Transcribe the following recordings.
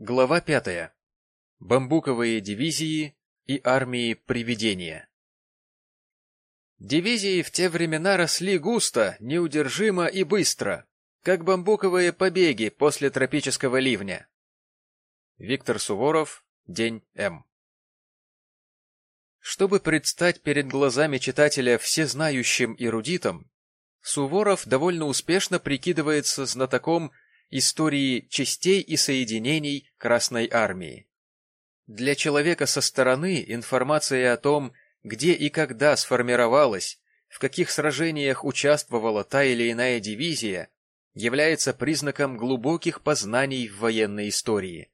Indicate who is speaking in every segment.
Speaker 1: Глава пятая. Бамбуковые дивизии и армии привидения. Дивизии в те времена росли густо, неудержимо и быстро, как бамбуковые побеги после тропического ливня. Виктор Суворов. День М. Чтобы предстать перед глазами читателя всезнающим эрудитом, Суворов довольно успешно прикидывается знатоком истории частей и соединений Красной Армии. Для человека со стороны информация о том, где и когда сформировалась, в каких сражениях участвовала та или иная дивизия, является признаком глубоких познаний в военной истории.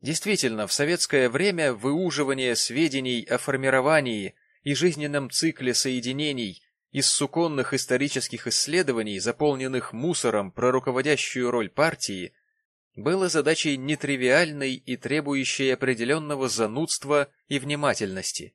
Speaker 1: Действительно, в советское время выуживание сведений о формировании и жизненном цикле соединений из суконных исторических исследований, заполненных мусором про руководящую роль партии, было задачей нетривиальной и требующей определенного занудства и внимательности.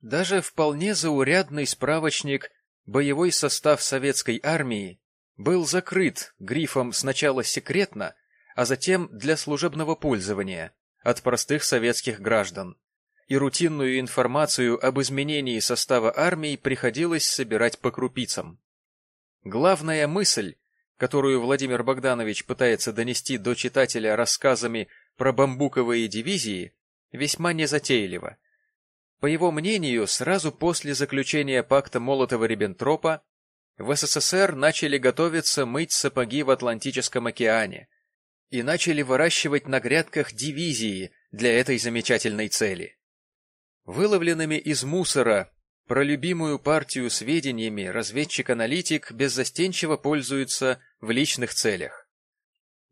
Speaker 1: Даже вполне заурядный справочник «Боевой состав советской армии» был закрыт грифом сначала секретно, а затем для служебного пользования от простых советских граждан и рутинную информацию об изменении состава армии приходилось собирать по крупицам. Главная мысль, которую Владимир Богданович пытается донести до читателя рассказами про бамбуковые дивизии, весьма незатейлива. По его мнению, сразу после заключения пакта Молотова-Риббентропа в СССР начали готовиться мыть сапоги в Атлантическом океане и начали выращивать на грядках дивизии для этой замечательной цели. Выловленными из мусора про любимую партию сведениями разведчик-аналитик беззастенчиво пользуется в личных целях.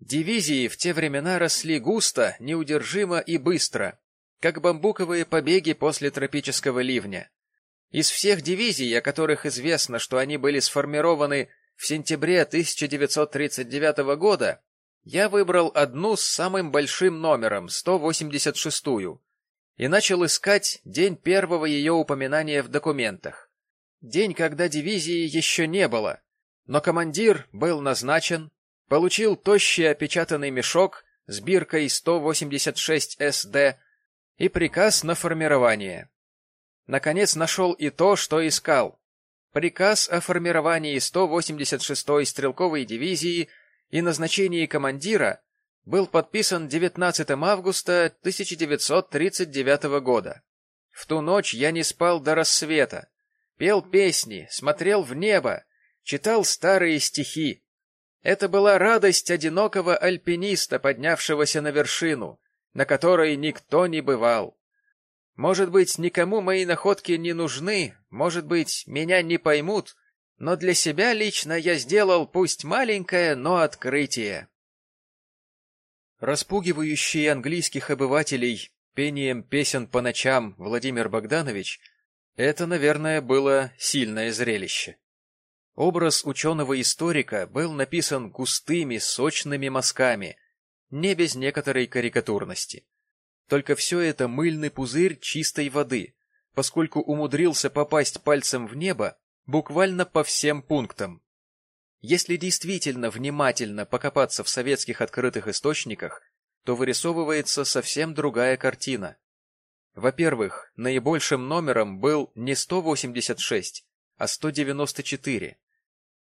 Speaker 1: Дивизии в те времена росли густо, неудержимо и быстро, как бамбуковые побеги после тропического ливня. Из всех дивизий, о которых известно, что они были сформированы в сентябре 1939 года, я выбрал одну с самым большим номером, 186-ю, и начал искать день первого ее упоминания в документах. День, когда дивизии еще не было, но командир был назначен, получил тощий опечатанный мешок с биркой 186 СД и приказ на формирование. Наконец нашел и то, что искал. Приказ о формировании 186-й стрелковой дивизии и назначении командира был подписан 19 августа 1939 года. В ту ночь я не спал до рассвета, пел песни, смотрел в небо, читал старые стихи. Это была радость одинокого альпиниста, поднявшегося на вершину, на которой никто не бывал. Может быть, никому мои находки не нужны, может быть, меня не поймут, но для себя лично я сделал пусть маленькое, но открытие распугивающий английских обывателей пением песен по ночам Владимир Богданович, это, наверное, было сильное зрелище. Образ ученого-историка был написан густыми, сочными мазками, не без некоторой карикатурности. Только все это мыльный пузырь чистой воды, поскольку умудрился попасть пальцем в небо буквально по всем пунктам. Если действительно внимательно покопаться в советских открытых источниках, то вырисовывается совсем другая картина. Во-первых, наибольшим номером был не 186, а 194.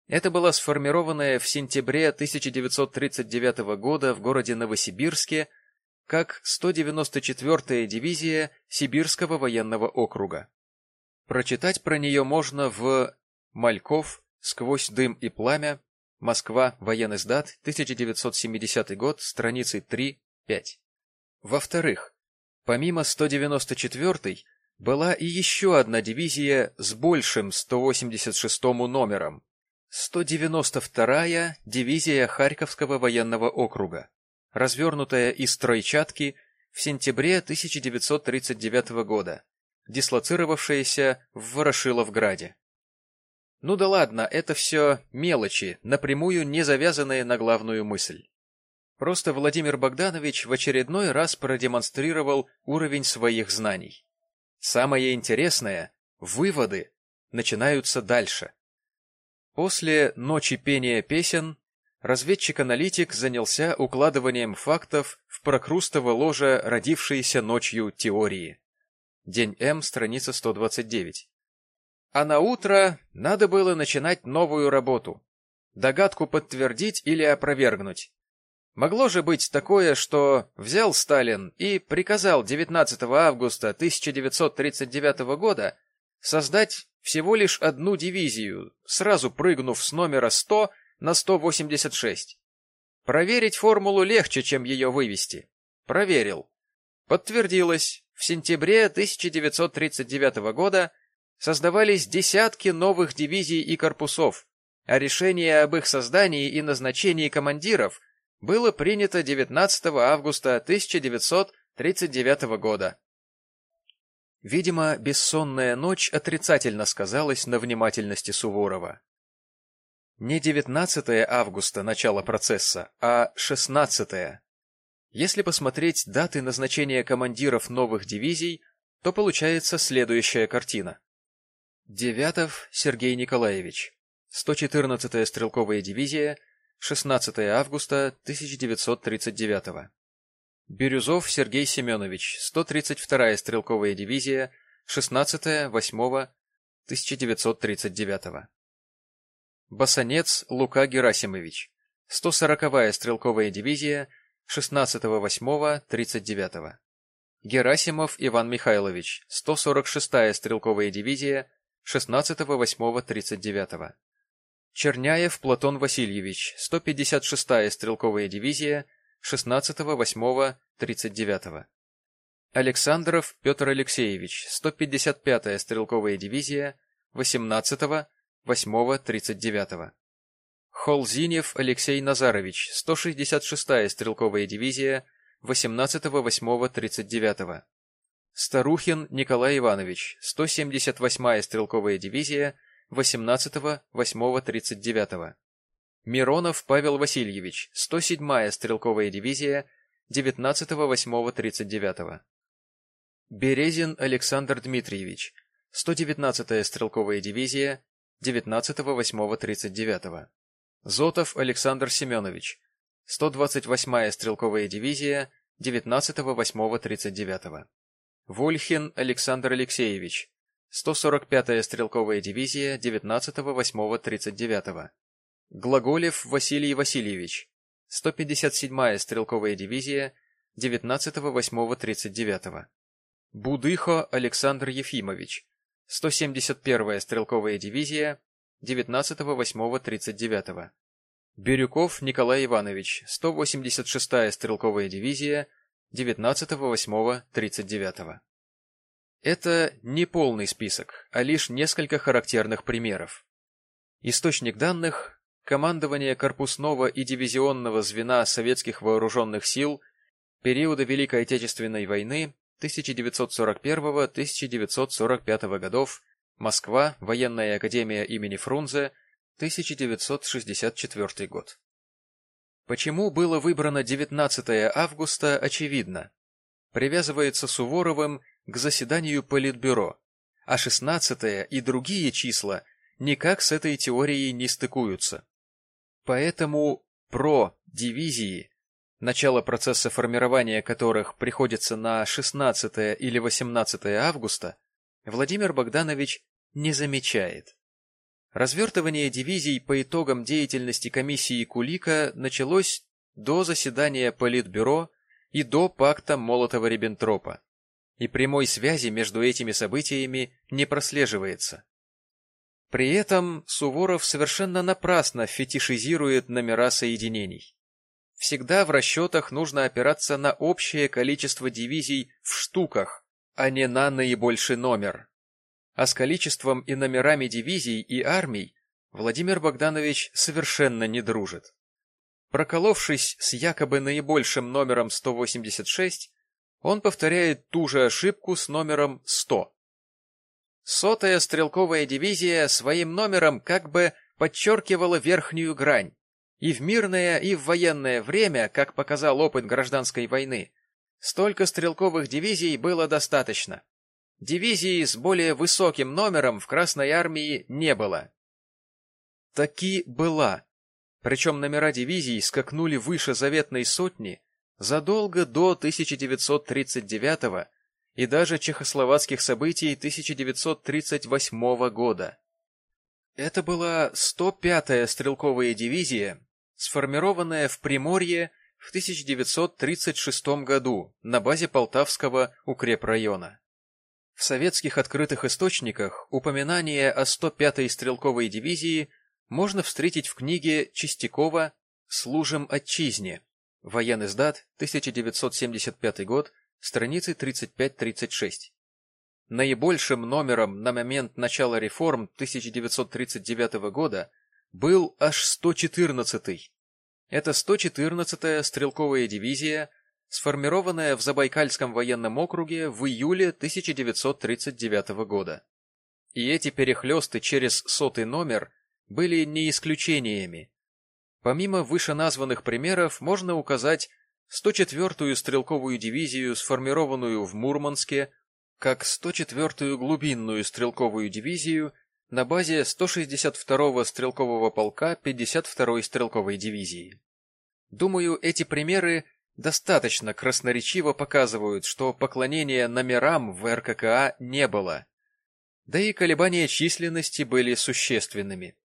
Speaker 1: Это была сформированная в сентябре 1939 года в городе Новосибирске как 194-я дивизия Сибирского военного округа. Прочитать про нее можно в Мальков Сквозь дым и пламя. Москва. Военный сдат. 1970 год. Страницы 3-5. Во-вторых, помимо 194-й, была и еще одна дивизия с большим 186-м номером. 192-я дивизия Харьковского военного округа, развернутая из Тройчатки в сентябре 1939 года, дислоцировавшаяся в Ворошиловграде. Ну да ладно, это все мелочи, напрямую не завязанные на главную мысль. Просто Владимир Богданович в очередной раз продемонстрировал уровень своих знаний. Самое интересное — выводы начинаются дальше. После «Ночи пения песен» разведчик-аналитик занялся укладыванием фактов в прокрустово ложе родившиеся ночью теории. День М, страница 129. А на утро надо было начинать новую работу. Догадку подтвердить или опровергнуть. Могло же быть такое, что взял Сталин и приказал 19 августа 1939 года создать всего лишь одну дивизию, сразу прыгнув с номера 100 на 186. Проверить формулу легче, чем ее вывести. Проверил. Подтвердилось, в сентябре 1939 года создавались десятки новых дивизий и корпусов, а решение об их создании и назначении командиров было принято 19 августа 1939 года. Видимо, бессонная ночь отрицательно сказалась на внимательности Суворова. Не 19 августа начало процесса, а 16. Если посмотреть даты назначения командиров новых дивизий, то получается следующая картина. Девятов Сергей Николаевич, 114-я стрелковая дивизия, 16 августа 1939 Бирюзов Сергей Семенович, 132-я стрелковая дивизия, 16-8-1939 Басанец Лука Герасимович, 140-я стрелковая дивизия, 16-8-39. Герасимов Иван Михайлович, 146-я стрелковая дивизия, 16-8-39. Черняев Платон Васильевич, 156-я стрелковая дивизия, 16-8-39. Александров Петр Алексеевич, 155-я стрелковая дивизия, 18 8-39. Холзинев Алексей Назарович, 166-я стрелковая дивизия, 18-8-39. Старухин Николай Иванович, 178-я стрелковая дивизия, 18-8-39. Миронов Павел Васильевич, 107-я стрелковая дивизия, 19-8-39. Березин Александр Дмитриевич, 119-я стрелковая дивизия, 19.08.39. Зотов Александр Семенович, 128-я стрелковая дивизия, 19.08.39. Вольхин Александр Алексеевич, 145-я стрелковая дивизия, 19.08.39. Глаголев Василий Васильевич, 157-я стрелковая дивизия, 19.08.39. Будыхо Александр Ефимович, 171-я стрелковая дивизия 19-8-39. Бирюков Николай Иванович, 186-я стрелковая дивизия 19-8-39. Это не полный список, а лишь несколько характерных примеров. Источник данных – командование корпусного и дивизионного звена советских вооруженных сил периода Великой Отечественной войны 1941-1945 годов, Москва, Военная академия имени Фрунзе, 1964 год. Почему было выбрано 19 августа, очевидно. Привязывается Суворовым к заседанию Политбюро, а 16 и другие числа никак с этой теорией не стыкуются. Поэтому про дивизии начало процесса формирования которых приходится на 16 или 18 августа, Владимир Богданович не замечает. Развертывание дивизий по итогам деятельности комиссии Кулика началось до заседания Политбюро и до пакта Молотова-Риббентропа, и прямой связи между этими событиями не прослеживается. При этом Суворов совершенно напрасно фетишизирует номера соединений. Всегда в расчетах нужно опираться на общее количество дивизий в штуках, а не на наибольший номер. А с количеством и номерами дивизий и армий Владимир Богданович совершенно не дружит. Проколовшись с якобы наибольшим номером 186, он повторяет ту же ошибку с номером 100. Сотая стрелковая дивизия своим номером как бы подчеркивала верхнюю грань, и в мирное, и в военное время, как показал опыт гражданской войны, столько стрелковых дивизий было достаточно. Дивизии с более высоким номером в Красной армии не было. Таки была. Причем номера дивизий скакнули выше заветной сотни задолго до 1939 и даже чехословацких событий 1938 года. Это была 105-я стрелковая дивизия, сформированная в Приморье в 1936 году на базе Полтавского укрепрайона. В советских открытых источниках упоминание о 105-й стрелковой дивизии можно встретить в книге Чистякова «Служим отчизне». Военный сдат, 1975 год, страницы 35-36. Наибольшим номером на момент начала реформ 1939 года был аж 114-й. Это 114-я стрелковая дивизия, сформированная в Забайкальском военном округе в июле 1939 года. И эти перехлесты через сотый номер были не исключениями. Помимо вышеназванных примеров можно указать 104-ю стрелковую дивизию, сформированную в Мурманске, как 104-ю глубинную стрелковую дивизию на базе 162-го стрелкового полка 52-й стрелковой дивизии. Думаю, эти примеры достаточно красноречиво показывают, что поклонения номерам в РККА не было. Да и колебания численности были существенными.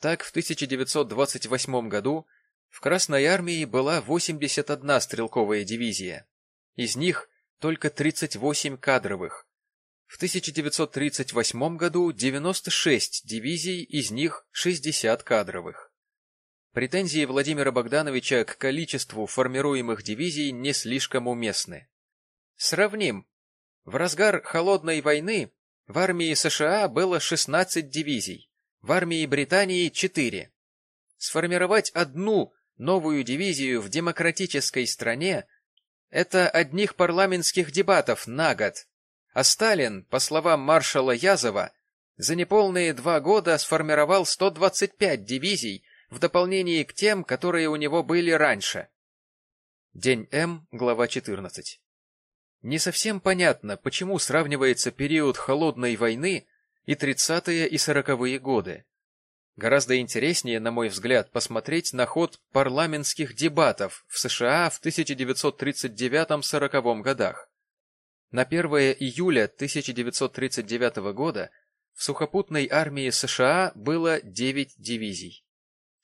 Speaker 1: Так, в 1928 году в Красной армии была 81 стрелковая дивизия. Из них только 38 кадровых. В 1938 году 96 дивизий, из них 60 кадровых. Претензии Владимира Богдановича к количеству формируемых дивизий не слишком уместны. Сравним. В разгар Холодной войны в армии США было 16 дивизий, в армии Британии 4. Сформировать одну новую дивизию в демократической стране – это одних парламентских дебатов на год. А Сталин, по словам маршала Язова, за неполные два года сформировал 125 дивизий в дополнение к тем, которые у него были раньше. День М, глава 14. Не совсем понятно, почему сравнивается период Холодной войны и 30-е и 40-е годы. Гораздо интереснее, на мой взгляд, посмотреть на ход парламентских дебатов в США в 1939-40 годах. На 1 июля 1939 года в сухопутной армии США было 9 дивизий.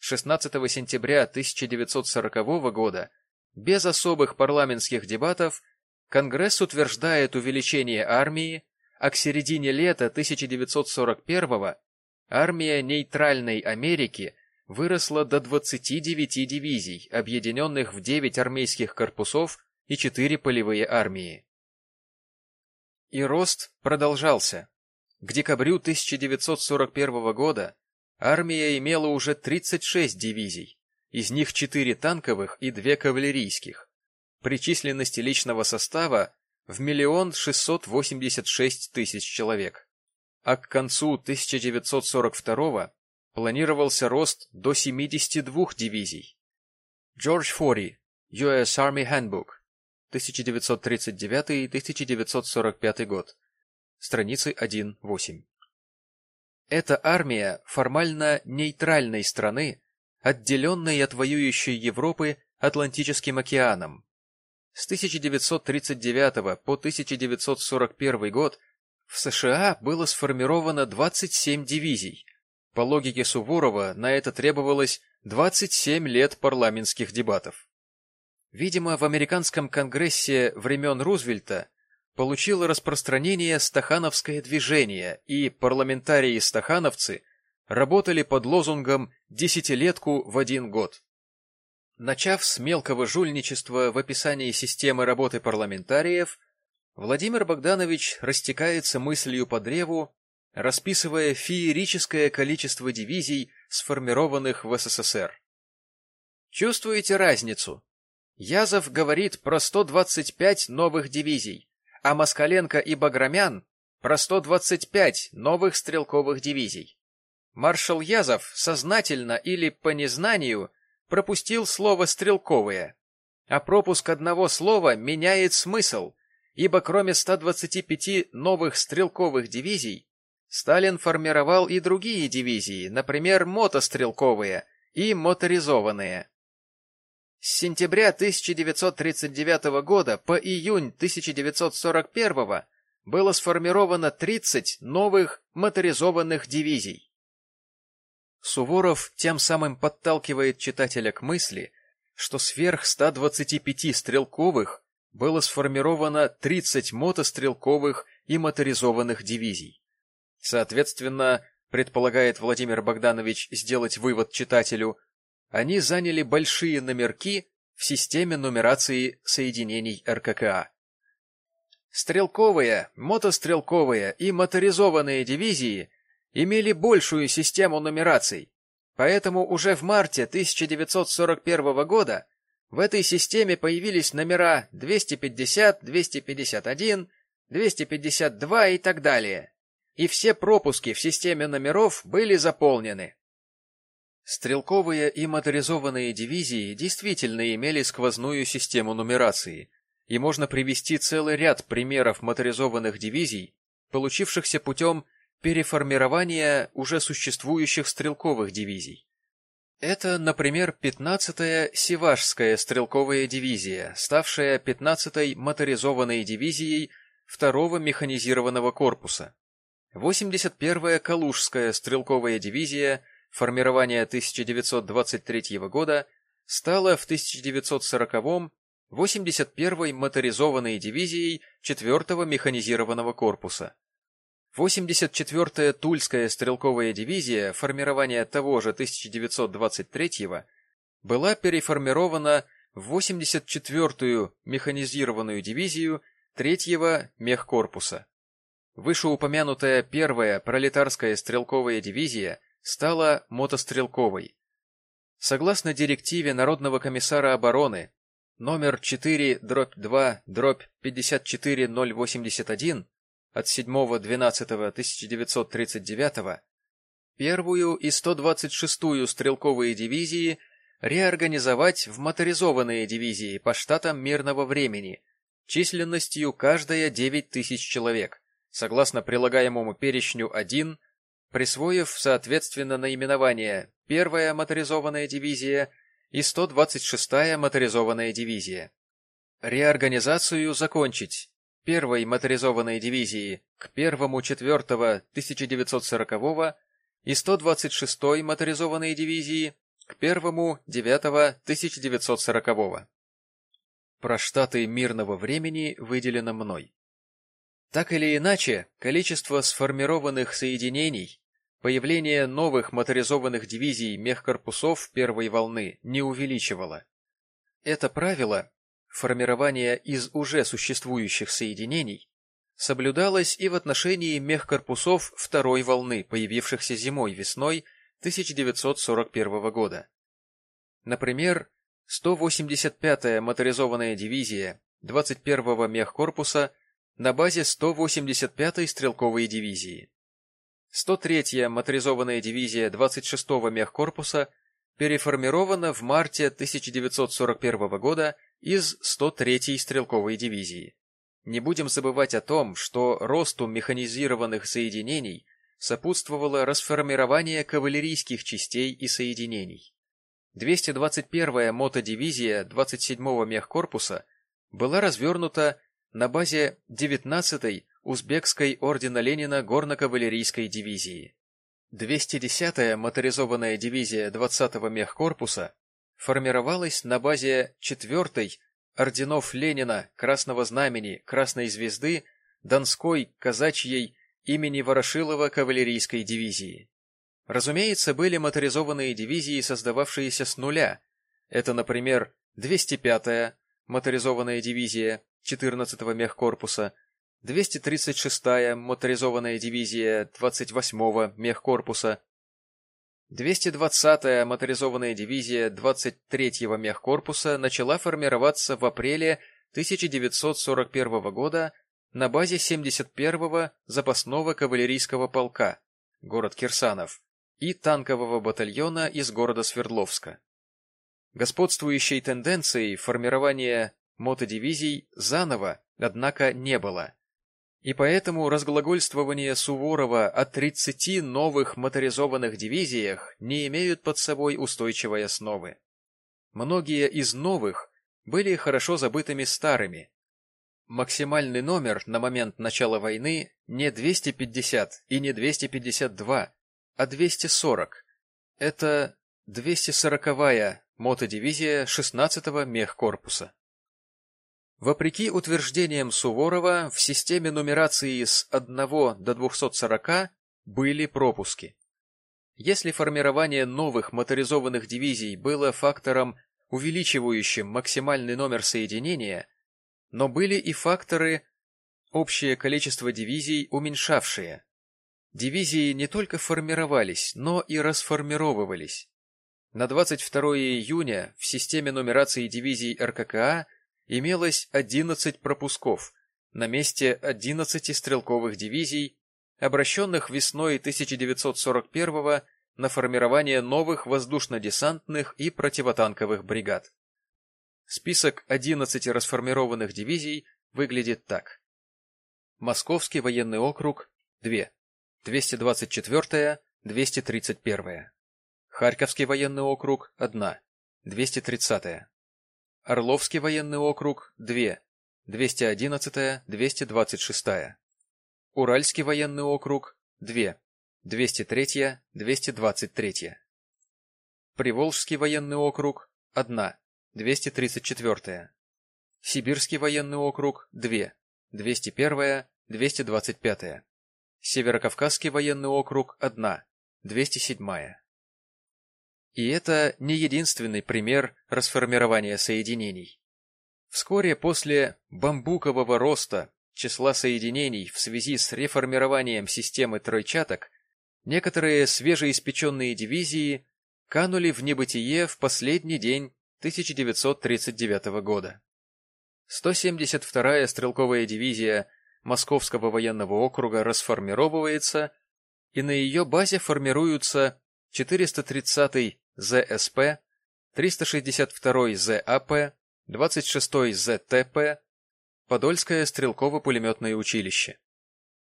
Speaker 1: 16 сентября 1940 года без особых парламентских дебатов Конгресс утверждает увеличение армии, а к середине лета 1941 года армия нейтральной Америки выросла до 29 дивизий, объединенных в 9 армейских корпусов и 4 полевые армии. И рост продолжался. К декабрю 1941 года армия имела уже 36 дивизий, из них 4 танковых и 2 кавалерийских. При численности личного состава в миллион шестьсот восемьдесят шесть тысяч человек а к концу 1942 планировался рост до 72 дивизий. Джордж Фори, US Army Handbook, 1939-1945 год, страницы 1-8. Эта армия формально нейтральной страны, отделенной от воюющей Европы Атлантическим океаном. С 1939 по 1941 год в США было сформировано 27 дивизий. По логике Суворова, на это требовалось 27 лет парламентских дебатов. Видимо, в американском конгрессе времен Рузвельта получило распространение стахановское движение, и парламентарии-стахановцы работали под лозунгом «десятилетку в один год». Начав с мелкого жульничества в описании системы работы парламентариев, Владимир Богданович растекается мыслью по древу, расписывая феерическое количество дивизий, сформированных в СССР. Чувствуете разницу? Язов говорит про 125 новых дивизий, а Москаленко и Баграмян про 125 новых стрелковых дивизий. Маршал Язов сознательно или по незнанию пропустил слово «стрелковые», а пропуск одного слова меняет смысл – ибо кроме 125 новых стрелковых дивизий, Сталин формировал и другие дивизии, например, мотострелковые и моторизованные. С сентября 1939 года по июнь 1941 было сформировано 30 новых моторизованных дивизий. Суворов тем самым подталкивает читателя к мысли, что сверх 125 стрелковых было сформировано 30 мотострелковых и моторизованных дивизий. Соответственно, предполагает Владимир Богданович сделать вывод читателю, они заняли большие номерки в системе нумерации соединений РККА. Стрелковые, мотострелковые и моторизованные дивизии имели большую систему нумераций, поэтому уже в марте 1941 года в этой системе появились номера 250, 251, 252 и так далее, и все пропуски в системе номеров были заполнены. Стрелковые и моторизованные дивизии действительно имели сквозную систему нумерации, и можно привести целый ряд примеров моторизованных дивизий, получившихся путем переформирования уже существующих стрелковых дивизий. Это, например, 15-я Севашская стрелковая дивизия, ставшая 15-й моторизованной дивизией 2-го механизированного корпуса, 81-я Калужская стрелковая дивизия формирования 1923 года стала в 1940-м 81-й моторизованной дивизией 4-го механизированного корпуса. 84-я Тульская стрелковая дивизия формирования того же 1923-го была переформирована в 84-ю механизированную дивизию 3-го мехкорпуса. Вышеупомянутая первая пролетарская стрелковая дивизия стала мотострелковой. Согласно директиве Народного комиссара обороны номер 4 дробь 2 дробь 54081 от 7.12.1939 первую и 126-ю стрелковые дивизии реорганизовать в моторизованные дивизии по штатам мирного времени численностью каждая 9 тысяч человек, согласно прилагаемому перечню 1, присвоив, соответственно, наименование «Первая моторизованная дивизия» и 126-я моторизованная дивизия. Реорганизацию закончить. Первой моторизованной дивизии к 1-4-1940 и 126-й моторизованной дивизии к 1-9-1940. Про штаты мирного времени выделено мной. Так или иначе, количество сформированных соединений Появление новых моторизованных дивизий мехкорпусов первой волны не увеличивало. Это правило, формирование из уже существующих соединений, соблюдалось и в отношении мехкорпусов второй волны, появившихся зимой-весной 1941 года. Например, 185-я моторизованная дивизия 21-го мехкорпуса на базе 185-й стрелковой дивизии. 103-я моторизованная дивизия 26-го мехкорпуса переформирована в марте 1941 года из 103-й стрелковой дивизии. Не будем забывать о том, что росту механизированных соединений сопутствовало расформирование кавалерийских частей и соединений. 221-я мотодивизия 27-го мехкорпуса была развернута на базе 19-й Узбекской ордена Ленина горно-кавалерийской дивизии. 210-я моторизованная дивизия 20-го мехкорпуса формировалась на базе 4-й орденов Ленина, Красного Знамени, Красной Звезды, Донской, Казачьей имени Ворошилова кавалерийской дивизии. Разумеется, были моторизованные дивизии, создававшиеся с нуля. Это, например, 205-я моторизованная дивизия 14-го мехкорпуса, 236-я моторизованная дивизия 28-го мехкорпуса, 220-я моторизованная дивизия 23-го мехкорпуса начала формироваться в апреле 1941 года на базе 71-го запасного кавалерийского полка, город Кирсанов, и танкового батальона из города Свердловска. Господствующей тенденцией формирования мотодивизий заново, однако, не было. И поэтому разглагольствование Суворова о 30 новых моторизованных дивизиях не имеют под собой устойчивой основы. Многие из новых были хорошо забытыми старыми. Максимальный номер на момент начала войны не 250 и не 252, а 240. Это 240-я мотодивизия 16-го мехкорпуса. Вопреки утверждениям Суворова, в системе нумерации с 1 до 240 были пропуски. Если формирование новых моторизованных дивизий было фактором, увеличивающим максимальный номер соединения, но были и факторы, общее количество дивизий уменьшавшие. Дивизии не только формировались, но и расформировывались. На 22 июня в системе нумерации дивизий РККА имелось 11 пропусков на месте 11 стрелковых дивизий, обращенных весной 1941 на формирование новых воздушно-десантных и противотанковых бригад. Список 11 расформированных дивизий выглядит так. Московский военный округ – 2, 224-я, 231-я. Харьковский военный округ – 1, 230-я. Орловский военный округ – 2, 211-я, 226-я. Уральский военный округ – 2, 203-я, 223-я. Приволжский военный округ – 1, 234-я. Сибирский военный округ – 2, 201-я, 225-я. Северокавказский военный округ – 1, 207-я. И это не единственный пример расформирования соединений. Вскоре после бамбукового роста числа соединений в связи с реформированием системы тройчаток, некоторые свежеиспеченные дивизии канули в небытие в последний день 1939 года. 172-я стрелковая дивизия Московского военного округа расформировывается, и на ее базе формируются 430-й ЗСП, 362 ЗАП, 26 ЗТП, Подольское стрелково-пулеметное училище.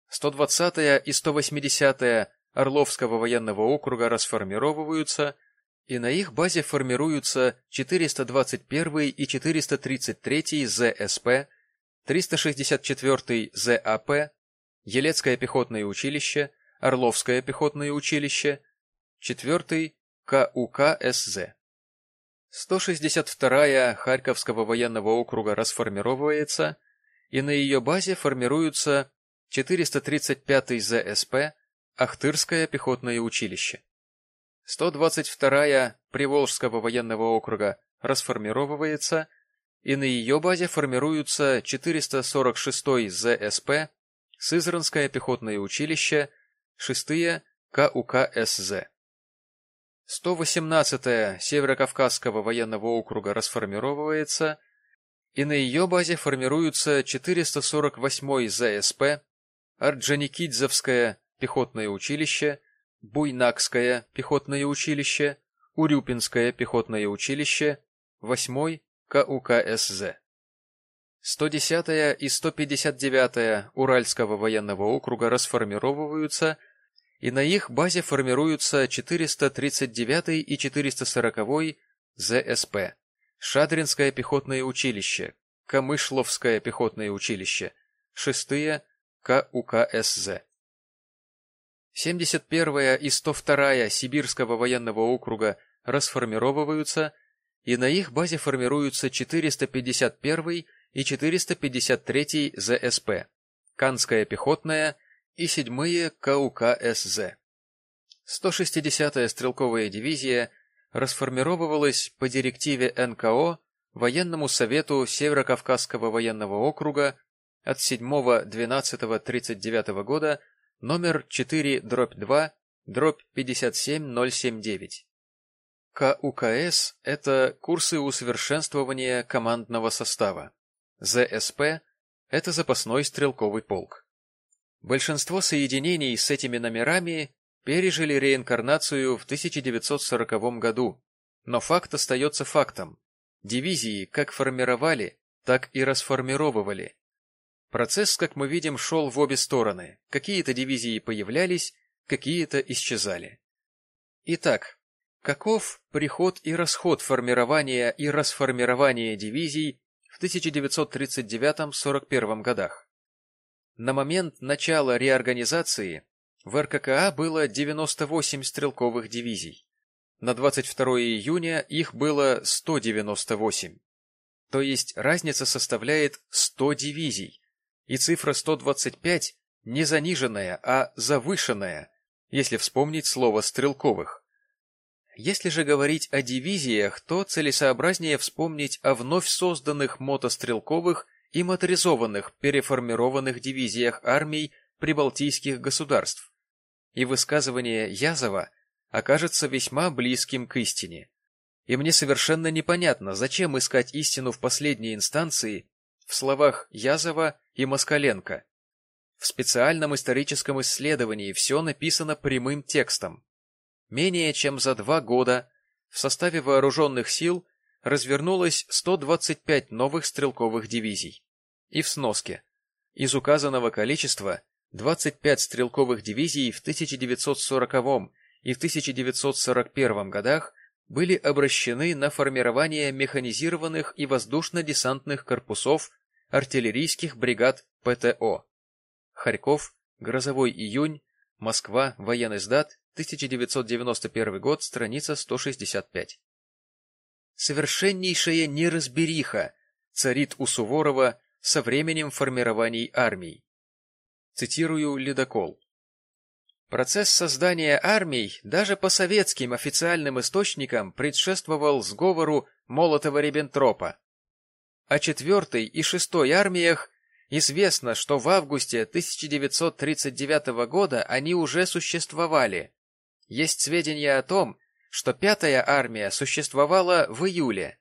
Speaker 1: 120-я и 180-я Орловского военного округа расформировываются, и на их базе формируются 421 и 433 ЗСП, 364 ЗАП, Елецкое пехотное училище, Орловское пехотное училище, 4 КУКСЗ. 162-я Харьковского военного округа расформировывается, и на ее базе формируются 435-й ЗСП, Ахтырское пехотное училище. 122-я Приволжского военного округа расформировывается, и на ее базе формируются 446-й ЗСП, Сызранское пехотное училище, 6-е КУКСЗ. 118-я Северокавказского военного округа расформировывается, и на ее базе формируются 448-й ЗСП, Орджоникидзевское пехотное училище, Буйнакское пехотное училище, Урюпинское пехотное училище, 8-й КУКСЗ. 110-я и 159-я Уральского военного округа расформировываются и на их базе формируются 439 и 440 ЗСП, Шадринское пехотное училище, Камышловское пехотное училище, 6 КУКСЗ. 71-я и 102-я Сибирского военного округа расформировываются, и на их базе формируются 451 и 453 ЗСП, Канская пехотная и 7-е КУКСЗ. 160-я стрелковая дивизия расформировывалась по директиве НКО Военному совету Северокавказского военного округа от 7-12-39 года номер 4-2 дробь 57079. КУКС – это курсы усовершенствования командного состава. ЗСП – это запасной стрелковый полк. Большинство соединений с этими номерами пережили реинкарнацию в 1940 году, но факт остается фактом. Дивизии как формировали, так и расформировывали. Процесс, как мы видим, шел в обе стороны. Какие-то дивизии появлялись, какие-то исчезали. Итак, каков приход и расход формирования и расформирования дивизий в 1939-41 годах? На момент начала реорганизации в РККА было 98 стрелковых дивизий. На 22 июня их было 198. То есть разница составляет 100 дивизий, и цифра 125 не заниженная, а завышенная, если вспомнить слово «стрелковых». Если же говорить о дивизиях, то целесообразнее вспомнить о вновь созданных мотострелковых и моторизованных переформированных дивизиях армий прибалтийских государств. И высказывание Язова окажется весьма близким к истине. И мне совершенно непонятно, зачем искать истину в последней инстанции в словах Язова и Москаленко. В специальном историческом исследовании все написано прямым текстом. Менее чем за два года в составе вооруженных сил развернулось 125 новых стрелковых дивизий. И в сноске. Из указанного количества 25 стрелковых дивизий в 1940 и в 1941 годах были обращены на формирование механизированных и воздушно-десантных корпусов артиллерийских бригад ПТО. Харьков, Грозовой июнь, Москва, военный сдат, 1991 год, страница 165. Совершеннейшая неразбериха царит у Суворова со временем формирований армий. Цитирую ледокол. Процесс создания армий даже по советским официальным источникам предшествовал сговору Молотова-Риббентропа. О четвертой и шестой армиях известно, что в августе 1939 года они уже существовали. Есть сведения о том, что пятая армия существовала в июле.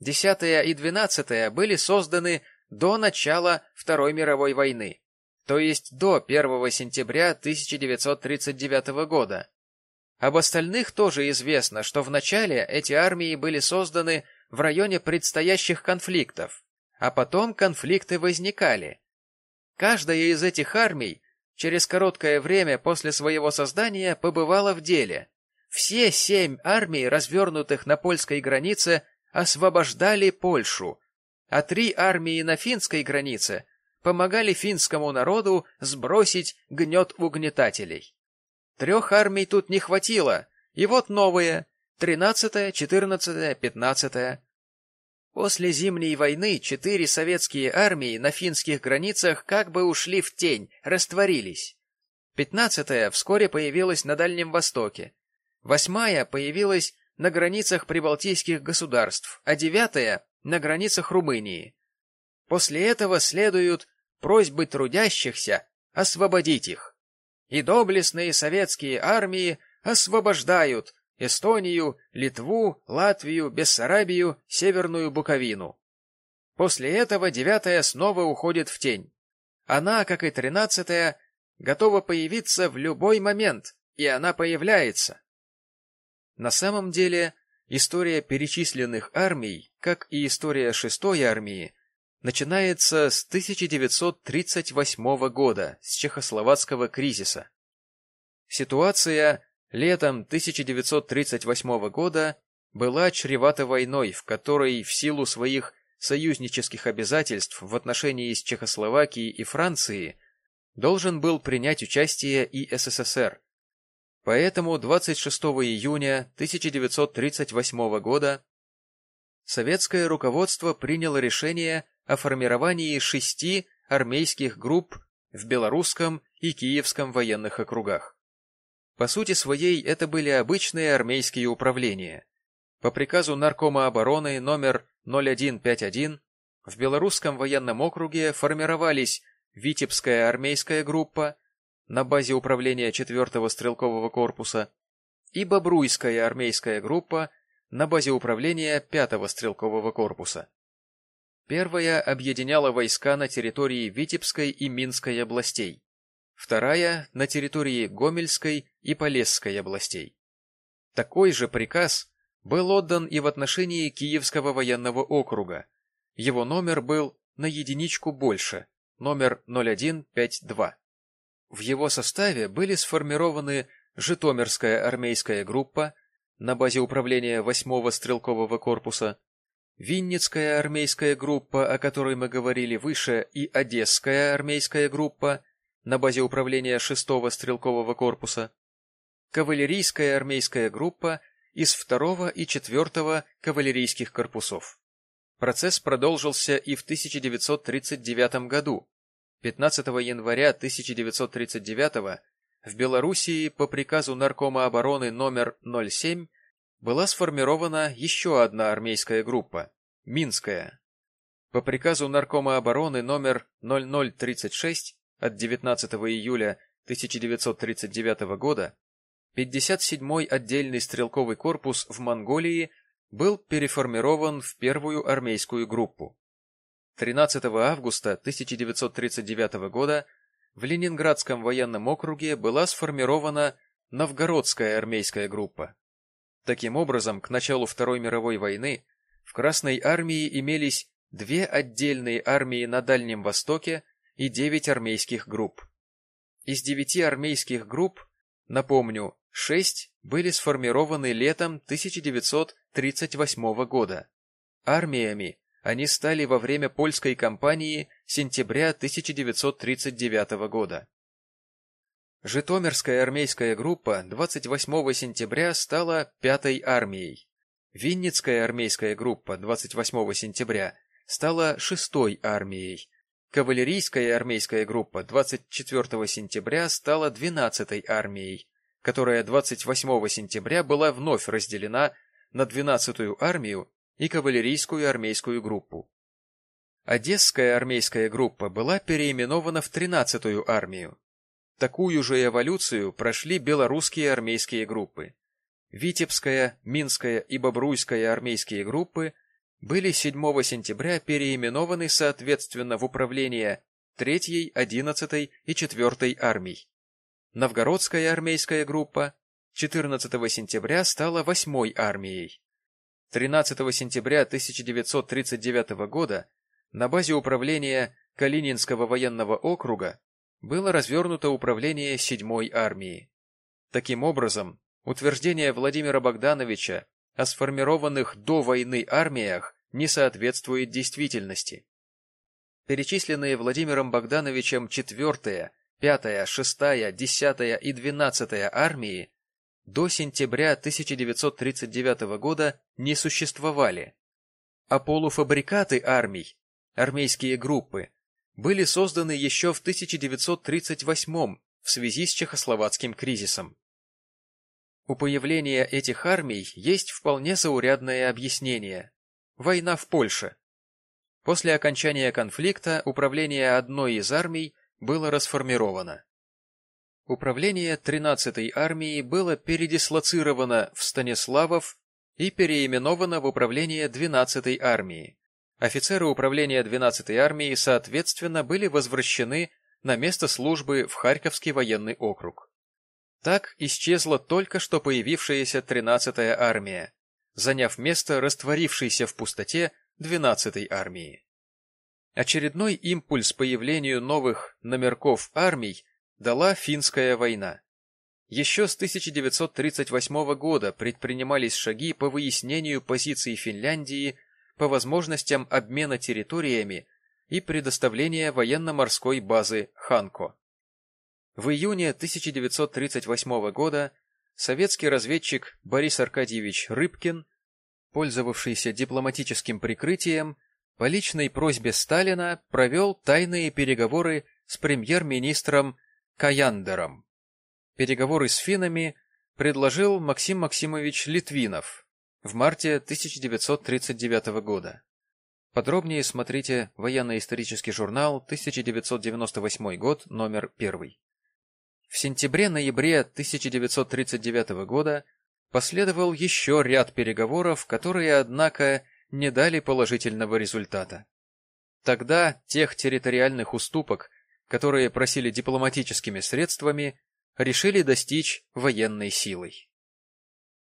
Speaker 1: Десятая и двенадцатая были созданы до начала Второй мировой войны то есть до 1 сентября 1939 года. Об остальных тоже известно, что вначале эти армии были созданы в районе предстоящих конфликтов, а потом конфликты возникали. Каждая из этих армий через короткое время после своего создания побывала в деле. Все семь армий, развернутых на польской границе, освобождали Польшу, а три армии на финской границе помогали финскому народу сбросить гнет угнетателей. Трех армий тут не хватило, и вот новые — тринадцатая, четырнадцатая, пятнадцатая. После Зимней войны четыре советские армии на финских границах как бы ушли в тень, растворились. Пятнадцатая вскоре появилась на Дальнем Востоке. Восьмая появилась на границах прибалтийских государств, а девятая — на границах Румынии. После этого следуют просьбы трудящихся освободить их. И доблестные советские армии освобождают Эстонию, Литву, Латвию, Бессарабию, Северную Буковину. После этого девятая снова уходит в тень. Она, как и тринадцатая, готова появиться в любой момент, и она появляется. На самом деле, история перечисленных армий, как и история шестой армии, начинается с 1938 года, с чехословацкого кризиса. Ситуация летом 1938 года была чревата войной, в которой в силу своих союзнических обязательств в отношении с Чехословакией и Францией должен был принять участие и СССР. Поэтому 26 июня 1938 года советское руководство приняло решение о формировании шести армейских групп в Белорусском и Киевском военных округах. По сути своей это были обычные армейские управления. По приказу Наркома обороны номер 0151 в Белорусском военном округе формировались Витебская армейская группа на базе управления 4-го стрелкового корпуса и Бобруйская армейская группа на базе управления 5-го стрелкового корпуса. Первая объединяла войска на территории Витебской и Минской областей, вторая — на территории Гомельской и Полесской областей. Такой же приказ был отдан и в отношении Киевского военного округа. Его номер был на единичку больше номер 0152. В его составе были сформированы Житомирская армейская группа на базе управления 8-го стрелкового корпуса, Винницкая армейская группа, о которой мы говорили выше, и Одесская армейская группа на базе управления 6-го стрелкового корпуса, кавалерийская армейская группа из 2 и 4 кавалерийских корпусов. Процесс продолжился и в 1939 году. 15 января 1939 в Белоруссии по приказу Наркома обороны номер 07 была сформирована еще одна армейская группа – Минская. По приказу Наркома обороны номер 0036 от 19 июля 1939 года 57-й отдельный стрелковый корпус в Монголии был переформирован в первую армейскую группу. 13 августа 1939 года в Ленинградском военном округе была сформирована Новгородская армейская группа. Таким образом, к началу Второй мировой войны в Красной армии имелись две отдельные армии на Дальнем Востоке и девять армейских групп. Из девяти армейских групп, напомню, шесть были сформированы летом 1938 года. Армиями они стали во время польской кампании сентября 1939 года. Житомирская армейская группа 28 сентября стала пятой армией. Винницкая армейская группа 28 сентября стала шестой армией, Кавалерийская армейская группа 24 сентября стала 12-й армией, которая 28 сентября была вновь разделена на 12-ю армию и кавалерийскую армейскую группу. Одесская армейская группа была переименована в 13-ю армию. Такую же эволюцию прошли белорусские армейские группы. Витебская, Минская и Бобруйская армейские группы были 7 сентября переименованы соответственно в управление 3-й, 11-й и 4-й армий. Новгородская армейская группа 14 сентября стала 8-й армией. 13 сентября 1939 года на базе управления Калининского военного округа было развернуто управление 7-й армии. Таким образом, утверждение Владимира Богдановича о сформированных до войны армиях не соответствует действительности. Перечисленные Владимиром Богдановичем 4-я, 5-я, 6-я, 10-я и 12-я армии до сентября 1939 года не существовали, а полуфабрикаты армий, армейские группы, были созданы еще в 1938 в связи с чехословацким кризисом. У появления этих армий есть вполне заурядное объяснение. Война в Польше. После окончания конфликта управление одной из армий было расформировано. Управление 13-й армии было передислоцировано в Станиславов и переименовано в управление 12-й армии. Офицеры управления 12-й армии, соответственно, были возвращены на место службы в Харьковский военный округ. Так исчезла только что появившаяся 13-я армия, заняв место растворившейся в пустоте 12-й армии. Очередной импульс появлению новых номерков армий дала финская война. Еще с 1938 года предпринимались шаги по выяснению позиций Финляндии по возможностям обмена территориями и предоставления военно-морской базы Ханко. В июне 1938 года советский разведчик Борис Аркадьевич Рыбкин, пользовавшийся дипломатическим прикрытием, по личной просьбе Сталина провел тайные переговоры с премьер-министром Каяндером. Переговоры с финнами предложил Максим Максимович Литвинов в марте 1939 года. Подробнее смотрите Военно-исторический журнал, 1998 год, номер 1. В сентябре-ноябре 1939 года последовал еще ряд переговоров, которые, однако, не дали положительного результата. Тогда тех территориальных уступок, которые просили дипломатическими средствами, решили достичь военной силой.